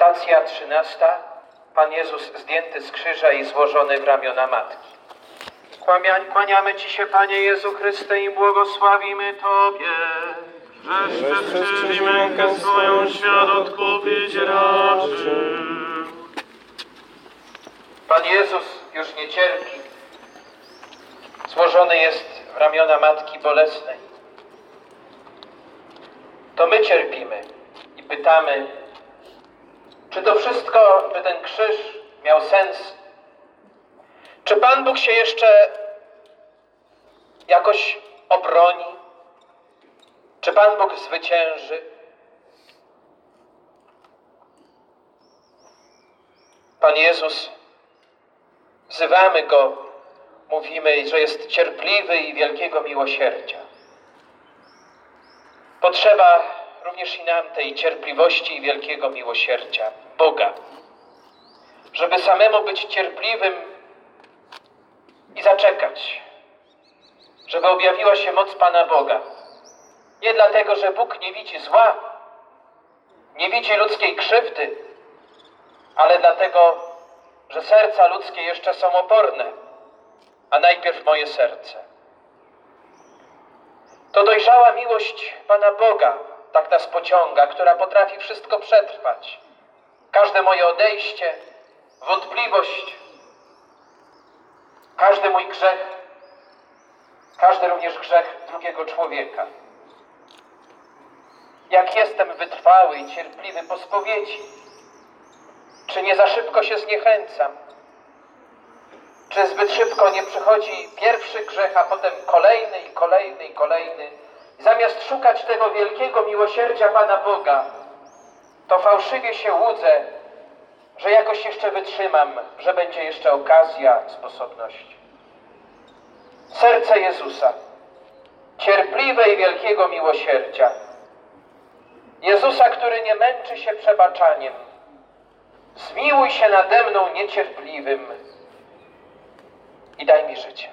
Stacja trzynasta. Pan Jezus zdjęty z krzyża i złożony w ramiona matki. Kłaniamy Ci się, Panie Jezu Chryste, i błogosławimy Tobie. Żeś przez krzyż rękę swoją świat odkupić raczył. Pan Jezus już nie cierpi. Złożony jest w ramiona Matki Bolesnej. To my cierpimy i pytamy, czy to wszystko, czy ten krzyż miał sens? Czy Pan Bóg się jeszcze jakoś obroni? Czy Pan Bóg zwycięży? Pan Jezus Wzywamy Go, mówimy, że jest cierpliwy i wielkiego miłosierdzia. Potrzeba również i nam tej cierpliwości i wielkiego miłosierdzia Boga, żeby samemu być cierpliwym i zaczekać, żeby objawiła się moc Pana Boga. Nie dlatego, że Bóg nie widzi zła, nie widzi ludzkiej krzywdy, ale dlatego, że serca ludzkie jeszcze są oporne, a najpierw moje serce. To dojrzała miłość Pana Boga tak nas pociąga, która potrafi wszystko przetrwać. Każde moje odejście, wątpliwość, każdy mój grzech, każdy również grzech drugiego człowieka. Jak jestem wytrwały i cierpliwy po spowiedzi, czy nie za szybko się zniechęcam? Czy zbyt szybko nie przychodzi pierwszy grzech, a potem kolejny i kolejny i kolejny? Zamiast szukać tego wielkiego miłosierdzia Pana Boga, to fałszywie się łudzę, że jakoś jeszcze wytrzymam, że będzie jeszcze okazja, sposobność. Serce Jezusa, cierpliwe i wielkiego miłosierdzia. Jezusa, który nie męczy się przebaczaniem, Zmiłuj się nade mną niecierpliwym i daj mi życie.